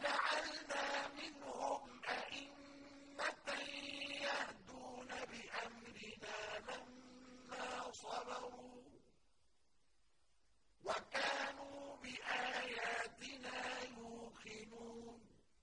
وَجَعَلْنَا